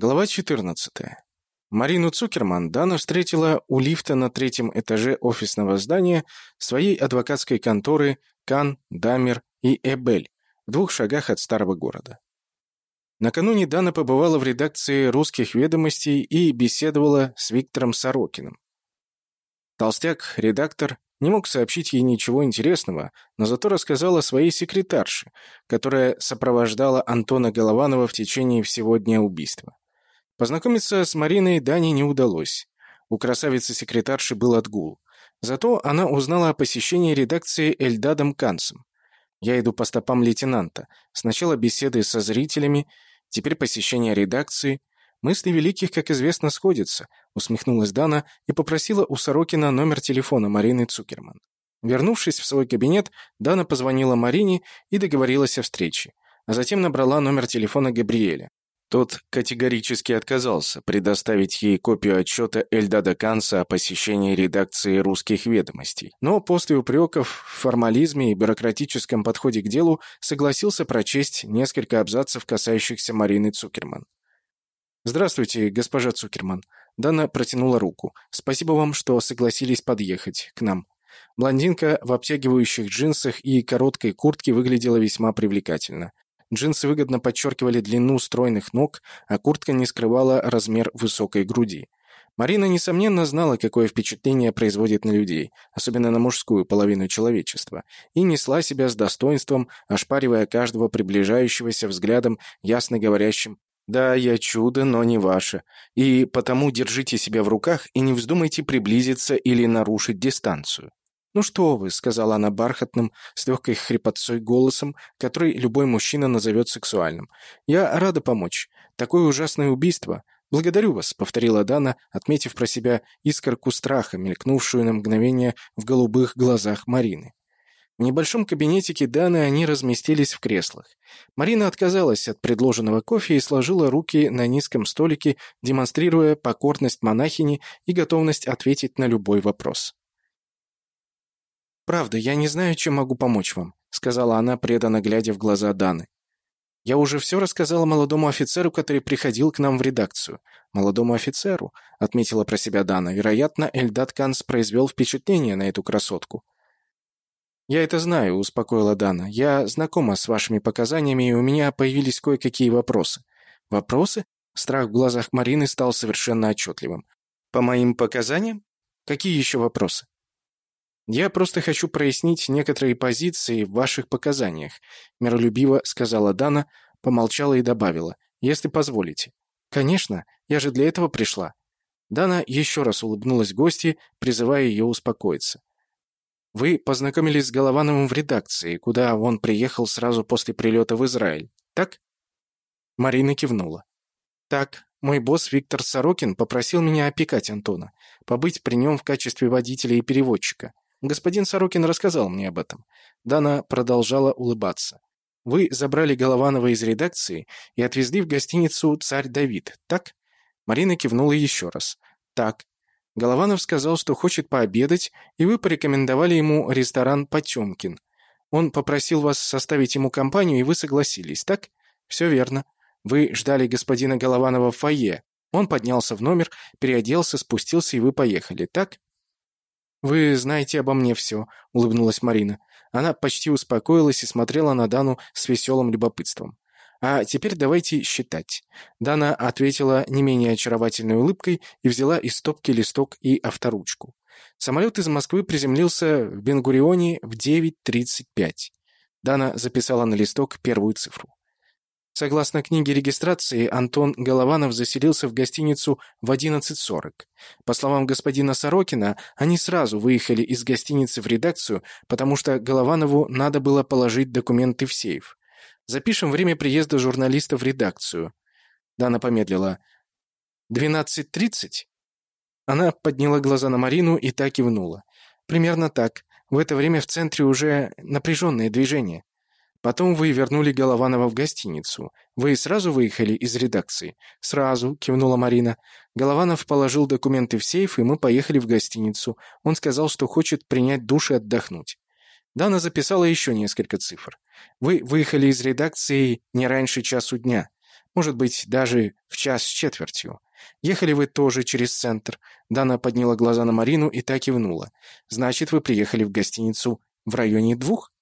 Глава 14. Марину Цукерман Дана встретила у лифта на третьем этаже офисного здания своей адвокатской конторы Кан, Дамер и Эбель в двух шагах от старого города. Накануне Дана побывала в редакции «Русских ведомостей» и беседовала с Виктором Сорокиным. Толстяк, редактор, не мог сообщить ей ничего интересного, но зато рассказал о своей секретарше, которая сопровождала Антона Голованова в течение всего дня убийства. Познакомиться с Мариной Дане не удалось. У красавицы-секретарши был отгул. Зато она узнала о посещении редакции Эльдадом Кансом. Я иду по стопам лейтенанта. Сначала беседы со зрителями, теперь посещение редакции. Мысли великих, как известно, сходятся, усмехнулась Дана и попросила у Сорокина номер телефона Марины Цукерман. Вернувшись в свой кабинет, Дана позвонила Марине и договорилась о встрече, а затем набрала номер телефона Габриэля. Тот категорически отказался предоставить ей копию отчета Эльдада Канса о посещении редакции «Русских ведомостей». Но после упреков в формализме и бюрократическом подходе к делу согласился прочесть несколько абзацев, касающихся Марины Цукерман. «Здравствуйте, госпожа Цукерман». Дана протянула руку. «Спасибо вам, что согласились подъехать к нам». Блондинка в обтягивающих джинсах и короткой куртке выглядела весьма привлекательно. Джинсы выгодно подчеркивали длину стройных ног, а куртка не скрывала размер высокой груди. Марина, несомненно, знала, какое впечатление производит на людей, особенно на мужскую половину человечества, и несла себя с достоинством, ошпаривая каждого приближающегося взглядом, ясно говорящим «Да, я чудо, но не ваше, и потому держите себя в руках и не вздумайте приблизиться или нарушить дистанцию». «Ну что вы», — сказала она бархатным, с легкой хрипотцой голосом, который любой мужчина назовет сексуальным. «Я рада помочь. Такое ужасное убийство. Благодарю вас», — повторила Дана, отметив про себя искорку страха, мелькнувшую на мгновение в голубых глазах Марины. В небольшом кабинетике Даны они разместились в креслах. Марина отказалась от предложенного кофе и сложила руки на низком столике, демонстрируя покорность монахини и готовность ответить на любой вопрос. «Правда, я не знаю, чем могу помочь вам», — сказала она, преданно глядя в глаза Даны. «Я уже все рассказала молодому офицеру, который приходил к нам в редакцию». «Молодому офицеру», — отметила про себя Дана. «Вероятно, Эльдат Канс произвел впечатление на эту красотку». «Я это знаю», — успокоила Дана. «Я знакома с вашими показаниями, и у меня появились кое-какие вопросы». «Вопросы?» Страх в глазах Марины стал совершенно отчетливым. «По моим показаниям? Какие еще вопросы?» «Я просто хочу прояснить некоторые позиции в ваших показаниях», миролюбиво сказала Дана, помолчала и добавила, «если позволите». «Конечно, я же для этого пришла». Дана еще раз улыбнулась гости, призывая ее успокоиться. «Вы познакомились с Головановым в редакции, куда он приехал сразу после прилета в Израиль, так?» Марина кивнула. «Так, мой босс Виктор Сорокин попросил меня опекать Антона, побыть при нем в качестве водителя и переводчика. Господин Сорокин рассказал мне об этом. Дана продолжала улыбаться. Вы забрали Голованова из редакции и отвезли в гостиницу «Царь Давид», так? Марина кивнула еще раз. Так. Голованов сказал, что хочет пообедать, и вы порекомендовали ему ресторан «Потемкин». Он попросил вас составить ему компанию, и вы согласились, так? Все верно. Вы ждали господина Голованова в фойе. Он поднялся в номер, переоделся, спустился, и вы поехали, так? «Вы знаете обо мне все», — улыбнулась Марина. Она почти успокоилась и смотрела на Дану с веселым любопытством. «А теперь давайте считать». Дана ответила не менее очаровательной улыбкой и взяла из стопки листок и авторучку. Самолет из Москвы приземлился в Бенгурионе в 9.35. Дана записала на листок первую цифру. Согласно книге регистрации, Антон Голованов заселился в гостиницу в 11.40. По словам господина Сорокина, они сразу выехали из гостиницы в редакцию, потому что Голованову надо было положить документы в сейф. Запишем время приезда журналиста в редакцию. Дана помедлила. «12.30?» Она подняла глаза на Марину и так кивнула. «Примерно так. В это время в центре уже напряженное движение. Потом вы вернули Голованова в гостиницу. Вы сразу выехали из редакции?» «Сразу», — кивнула Марина. Голованов положил документы в сейф, и мы поехали в гостиницу. Он сказал, что хочет принять душ и отдохнуть. Дана записала еще несколько цифр. «Вы выехали из редакции не раньше часу дня. Может быть, даже в час с четвертью. Ехали вы тоже через центр. Дана подняла глаза на Марину и так кивнула. Значит, вы приехали в гостиницу в районе двух?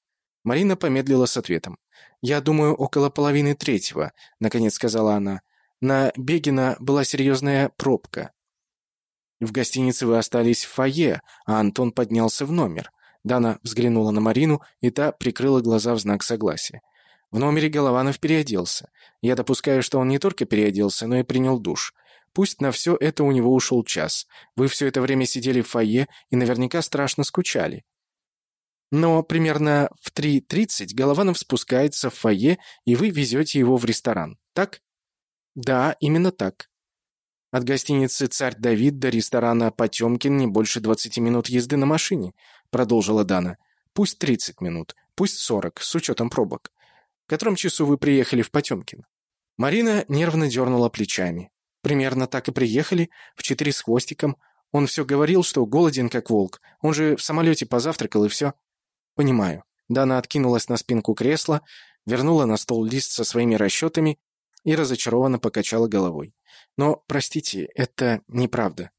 Марина помедлила с ответом. «Я думаю, около половины третьего», — наконец сказала она. «На Бегина была серьезная пробка. В гостинице вы остались в фойе, а Антон поднялся в номер. Дана взглянула на Марину, и та прикрыла глаза в знак согласия. В номере Голованов переоделся. Я допускаю, что он не только переоделся, но и принял душ. Пусть на все это у него ушел час. Вы все это время сидели в фойе и наверняка страшно скучали. Но примерно в 3.30 Голованов спускается в фойе, и вы везете его в ресторан. Так? Да, именно так. От гостиницы «Царь Давид» до ресторана «Потемкин» не больше 20 минут езды на машине, продолжила Дана. Пусть 30 минут, пусть 40, с учетом пробок. В котором часу вы приехали в Потемкин? Марина нервно дернула плечами. Примерно так и приехали, в четыре с хвостиком. Он все говорил, что голоден, как волк. Он же в самолете позавтракал и все. Понимаю. Дана откинулась на спинку кресла, вернула на стол лист со своими расчетами и разочарованно покачала головой. «Но, простите, это неправда».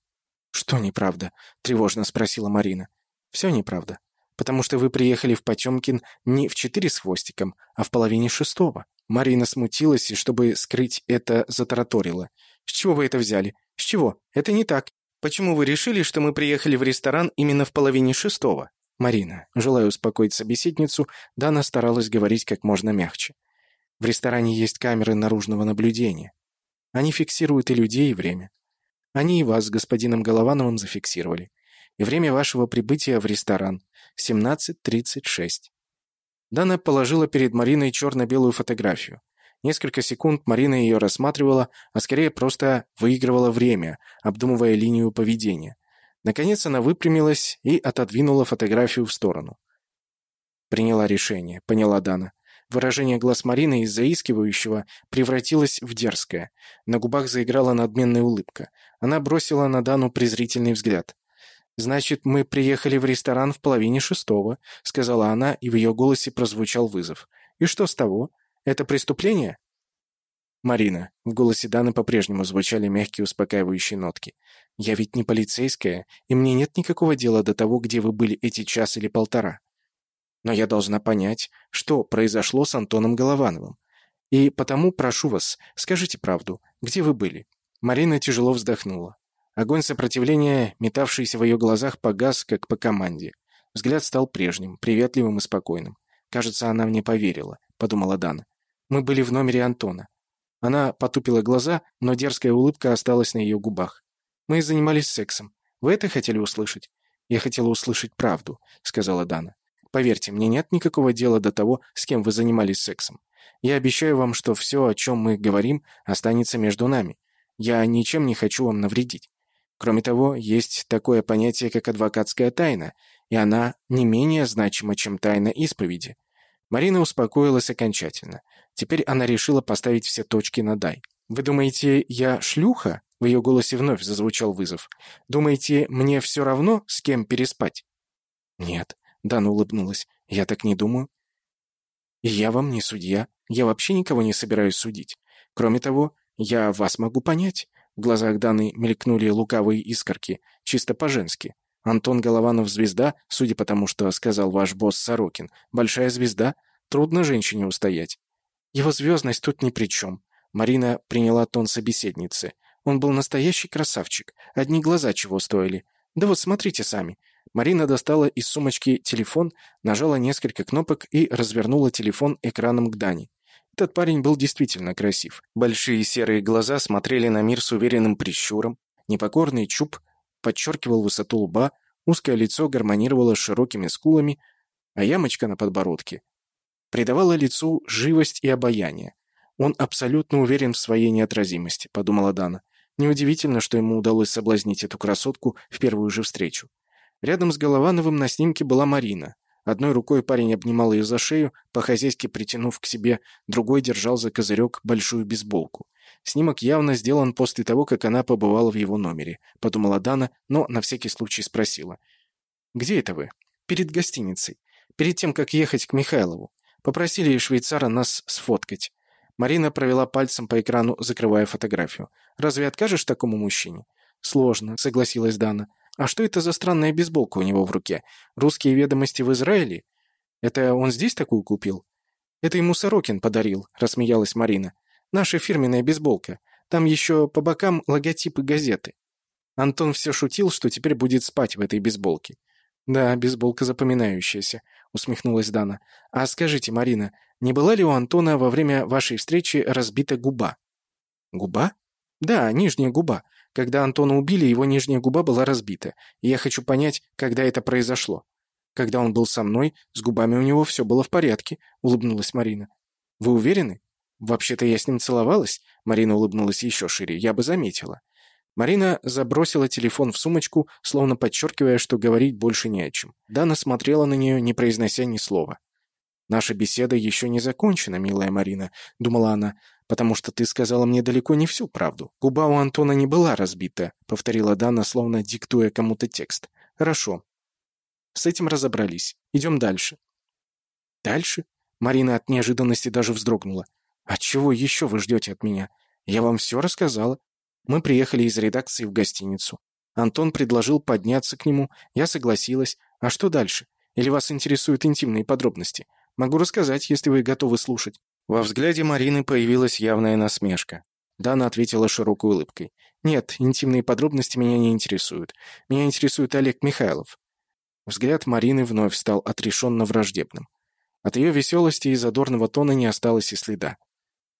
«Что неправда?» — тревожно спросила Марина. «Все неправда. Потому что вы приехали в Потемкин не в четыре с хвостиком, а в половине шестого». Марина смутилась и, чтобы скрыть это, затараторила. «С чего вы это взяли? С чего? Это не так. Почему вы решили, что мы приехали в ресторан именно в половине шестого?» Марина, желая успокоить собеседницу, Дана старалась говорить как можно мягче. В ресторане есть камеры наружного наблюдения. Они фиксируют и людей, и время. Они и вас с господином Головановым зафиксировали. И время вашего прибытия в ресторан — 17.36. Дана положила перед Мариной черно-белую фотографию. Несколько секунд Марина ее рассматривала, а скорее просто выигрывала время, обдумывая линию поведения. Наконец она выпрямилась и отодвинула фотографию в сторону. «Приняла решение», — поняла Дана. Выражение глаз Марины из заискивающего превратилось в дерзкое. На губах заиграла надменная улыбка. Она бросила на Дану презрительный взгляд. «Значит, мы приехали в ресторан в половине шестого», — сказала она, и в ее голосе прозвучал вызов. «И что с того? Это преступление?» «Марина», — в голосе Даны по-прежнему звучали мягкие успокаивающие нотки. «Я ведь не полицейская, и мне нет никакого дела до того, где вы были эти час или полтора. Но я должна понять, что произошло с Антоном Головановым. И потому прошу вас, скажите правду, где вы были?» Марина тяжело вздохнула. Огонь сопротивления, метавшийся в ее глазах, погас, как по команде. Взгляд стал прежним, приветливым и спокойным. «Кажется, она мне поверила», — подумала Дана. «Мы были в номере Антона». Она потупила глаза, но дерзкая улыбка осталась на ее губах. «Мы занимались сексом. Вы это хотели услышать?» «Я хотела услышать правду», — сказала Дана. Поверьте, мне нет никакого дела до того, с кем вы занимались сексом. Я обещаю вам, что все, о чем мы говорим, останется между нами. Я ничем не хочу вам навредить. Кроме того, есть такое понятие, как адвокатская тайна, и она не менее значима, чем тайна исповеди. Марина успокоилась окончательно. Теперь она решила поставить все точки над «дай». «Вы думаете, я шлюха?» В ее голосе вновь зазвучал вызов. «Думаете, мне все равно, с кем переспать?» «Нет. Дана улыбнулась. «Я так не думаю». «И я вам не судья. Я вообще никого не собираюсь судить. Кроме того, я вас могу понять». В глазах Даны мелькнули лукавые искорки, чисто по-женски. Антон Голованов звезда, судя по тому, что сказал ваш босс Сорокин. Большая звезда. Трудно женщине устоять. Его звездность тут ни при чем. Марина приняла тон собеседницы. Он был настоящий красавчик. Одни глаза чего стоили. Да вот смотрите сами. Марина достала из сумочки телефон, нажала несколько кнопок и развернула телефон экраном к Дане. Этот парень был действительно красив. Большие серые глаза смотрели на мир с уверенным прищуром, непокорный чуб подчеркивал высоту лба, узкое лицо гармонировало с широкими скулами, а ямочка на подбородке придавала лицу живость и обаяние. «Он абсолютно уверен в своей неотразимости», — подумала Дана. Неудивительно, что ему удалось соблазнить эту красотку в первую же встречу. Рядом с Головановым на снимке была Марина. Одной рукой парень обнимал ее за шею, по-хозяйски притянув к себе, другой держал за козырек большую бейсболку. Снимок явно сделан после того, как она побывала в его номере, подумала Дана, но на всякий случай спросила. «Где это вы?» «Перед гостиницей. Перед тем, как ехать к Михайлову. Попросили швейцара нас сфоткать. Марина провела пальцем по экрану, закрывая фотографию. «Разве откажешь такому мужчине?» «Сложно», — согласилась Дана. «А что это за странная бейсболка у него в руке? Русские ведомости в Израиле? Это он здесь такую купил?» «Это ему Сорокин подарил», — рассмеялась Марина. «Наша фирменная бейсболка. Там еще по бокам логотипы газеты». Антон все шутил, что теперь будет спать в этой бейсболке. «Да, бейсболка запоминающаяся», — усмехнулась Дана. «А скажите, Марина, не была ли у Антона во время вашей встречи разбита губа?» «Губа?» «Да, нижняя губа. Когда Антона убили, его нижняя губа была разбита. И я хочу понять, когда это произошло». «Когда он был со мной, с губами у него все было в порядке», — улыбнулась Марина. «Вы уверены?» «Вообще-то я с ним целовалась», — Марина улыбнулась еще шире. «Я бы заметила». Марина забросила телефон в сумочку, словно подчеркивая, что говорить больше не о чем. Дана смотрела на нее, не произнося ни слова. «Наша беседа еще не закончена, милая Марина», — думала она, «потому что ты сказала мне далеко не всю правду. Губа у Антона не была разбита», — повторила Дана, словно диктуя кому-то текст. «Хорошо. С этим разобрались. Идем дальше». «Дальше?» Марина от неожиданности даже вздрогнула. «А чего еще вы ждете от меня? Я вам все рассказала. Мы приехали из редакции в гостиницу. Антон предложил подняться к нему, я согласилась. А что дальше? Или вас интересуют интимные подробности? Могу рассказать, если вы готовы слушать». Во взгляде Марины появилась явная насмешка. Дана ответила широкой улыбкой. «Нет, интимные подробности меня не интересуют. Меня интересует Олег Михайлов». Взгляд Марины вновь стал отрешенно враждебным. От ее веселости и задорного тона не осталось и следа.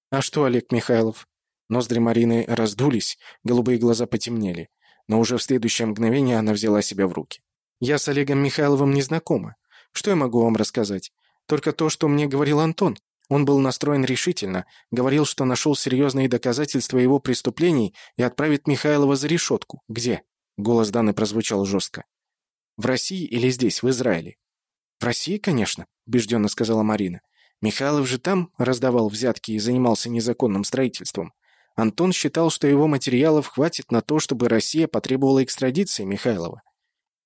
«А что, Олег Михайлов?» Ноздри Марины раздулись, голубые глаза потемнели. Но уже в следующее мгновение она взяла себя в руки. «Я с Олегом Михайловым не знакома. Что я могу вам рассказать? Только то, что мне говорил Антон. Он был настроен решительно, говорил, что нашел серьезные доказательства его преступлений и отправит Михайлова за решетку. Где?» Голос Даны прозвучал жестко. «В России или здесь, в Израиле?» «В России, конечно», — убежденно сказала Марина. «Михайлов же там раздавал взятки и занимался незаконным строительством. Антон считал, что его материалов хватит на то, чтобы Россия потребовала экстрадиции Михайлова.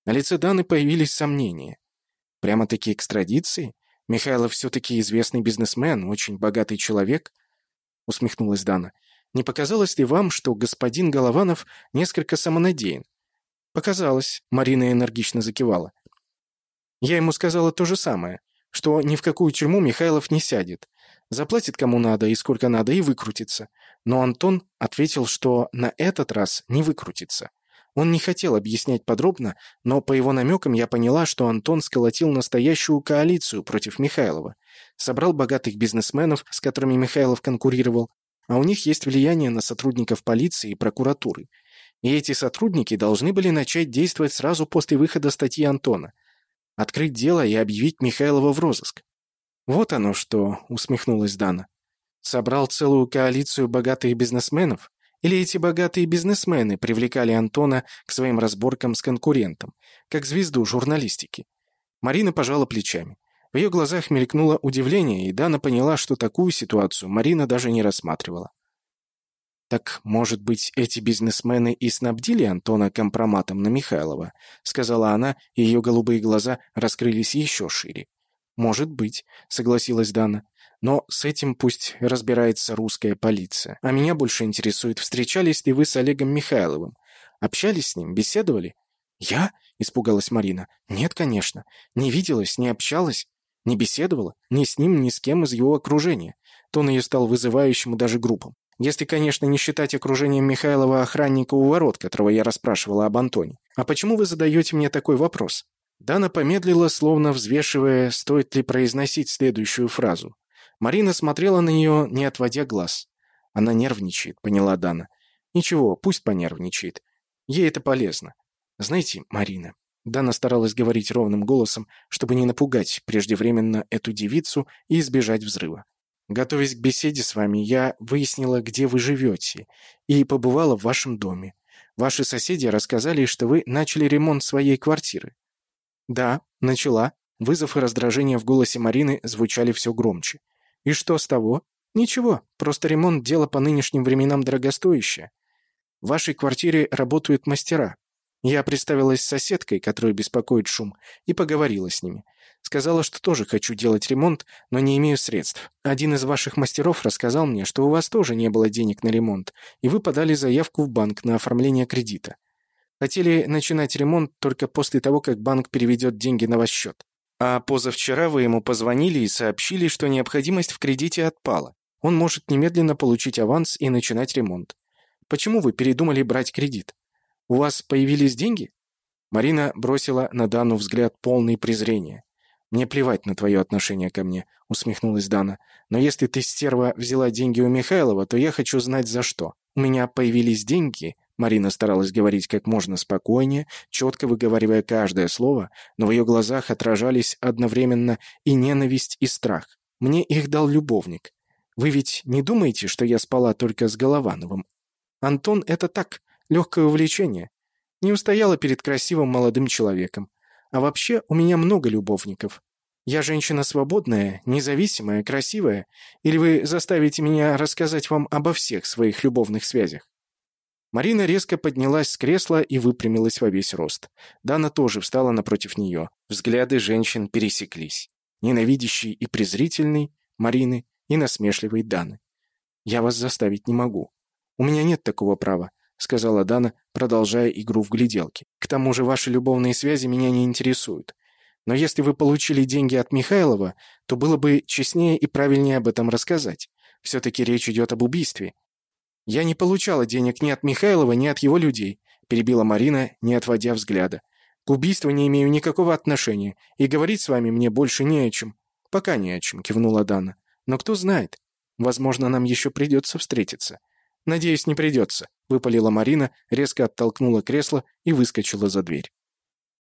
На лице Даны появились сомнения. Прямо-таки экстрадиции? Михайлов все-таки известный бизнесмен, очень богатый человек? Усмехнулась Дана. Не показалось ли вам, что господин Голованов несколько самонадеян? Показалось, Марина энергично закивала. Я ему сказала то же самое, что ни в какую тюрьму Михайлов не сядет. Заплатит кому надо и сколько надо и выкрутится. Но Антон ответил, что на этот раз не выкрутится. Он не хотел объяснять подробно, но по его намекам я поняла, что Антон сколотил настоящую коалицию против Михайлова. Собрал богатых бизнесменов, с которыми Михайлов конкурировал, а у них есть влияние на сотрудников полиции и прокуратуры. И эти сотрудники должны были начать действовать сразу после выхода статьи Антона. Открыть дело и объявить Михайлова в розыск. «Вот оно что», — усмехнулась Дана. Собрал целую коалицию богатых бизнесменов? Или эти богатые бизнесмены привлекали Антона к своим разборкам с конкурентом, как звезду журналистики? Марина пожала плечами. В ее глазах мелькнуло удивление, и Дана поняла, что такую ситуацию Марина даже не рассматривала. «Так, может быть, эти бизнесмены и снабдили Антона компроматом на Михайлова?» — сказала она, и ее голубые глаза раскрылись еще шире. «Может быть», — согласилась Дана. Но с этим пусть разбирается русская полиция. А меня больше интересует, встречались ли вы с Олегом Михайловым? Общались с ним? Беседовали? Я? Испугалась Марина. Нет, конечно. Не виделась, не общалась, не беседовала. Ни с ним, ни с кем из его окружения. Тон ее стал вызывающим и даже грубым. Если, конечно, не считать окружением Михайлова охранника у ворот, которого я расспрашивала об Антоне. А почему вы задаете мне такой вопрос? Дана помедлила, словно взвешивая, стоит ли произносить следующую фразу. Марина смотрела на нее, не отводя глаз. «Она нервничает», — поняла Дана. «Ничего, пусть понервничает. Ей это полезно. Знаете, Марина...» Дана старалась говорить ровным голосом, чтобы не напугать преждевременно эту девицу и избежать взрыва. «Готовясь к беседе с вами, я выяснила, где вы живете, и побывала в вашем доме. Ваши соседи рассказали, что вы начали ремонт своей квартиры». «Да, начала». Вызов и раздражение в голосе Марины звучали все громче. И что с того? Ничего, просто ремонт – дело по нынешним временам дорогостоящее. В вашей квартире работают мастера. Я представилась соседкой, которую беспокоит шум, и поговорила с ними. Сказала, что тоже хочу делать ремонт, но не имею средств. Один из ваших мастеров рассказал мне, что у вас тоже не было денег на ремонт, и вы подали заявку в банк на оформление кредита. Хотели начинать ремонт только после того, как банк переведет деньги на ваш счет. А позавчера вы ему позвонили и сообщили, что необходимость в кредите отпала. Он может немедленно получить аванс и начинать ремонт. Почему вы передумали брать кредит? У вас появились деньги?» Марина бросила на Дану взгляд полный презрения. «Мне плевать на твое отношение ко мне», — усмехнулась Дана. «Но если ты, стерва, взяла деньги у Михайлова, то я хочу знать, за что. У меня появились деньги...» Марина старалась говорить как можно спокойнее, четко выговаривая каждое слово, но в ее глазах отражались одновременно и ненависть, и страх. «Мне их дал любовник. Вы ведь не думаете, что я спала только с Головановым? Антон — это так, легкое увлечение. Не устояла перед красивым молодым человеком. А вообще у меня много любовников. Я женщина свободная, независимая, красивая. Или вы заставите меня рассказать вам обо всех своих любовных связях?» Марина резко поднялась с кресла и выпрямилась во весь рост. Дана тоже встала напротив нее. Взгляды женщин пересеклись. Ненавидящий и презрительный Марины и насмешливый Даны. «Я вас заставить не могу. У меня нет такого права сказала Дана, продолжая игру в гляделки. «К тому же ваши любовные связи меня не интересуют. Но если вы получили деньги от Михайлова, то было бы честнее и правильнее об этом рассказать. Все-таки речь идет об убийстве». «Я не получала денег ни от Михайлова, ни от его людей», перебила Марина, не отводя взгляда. «К убийству не имею никакого отношения, и говорить с вами мне больше не о чем». «Пока не о чем», — кивнула Дана. «Но кто знает, возможно, нам еще придется встретиться». «Надеюсь, не придется», — выпалила Марина, резко оттолкнула кресло и выскочила за дверь.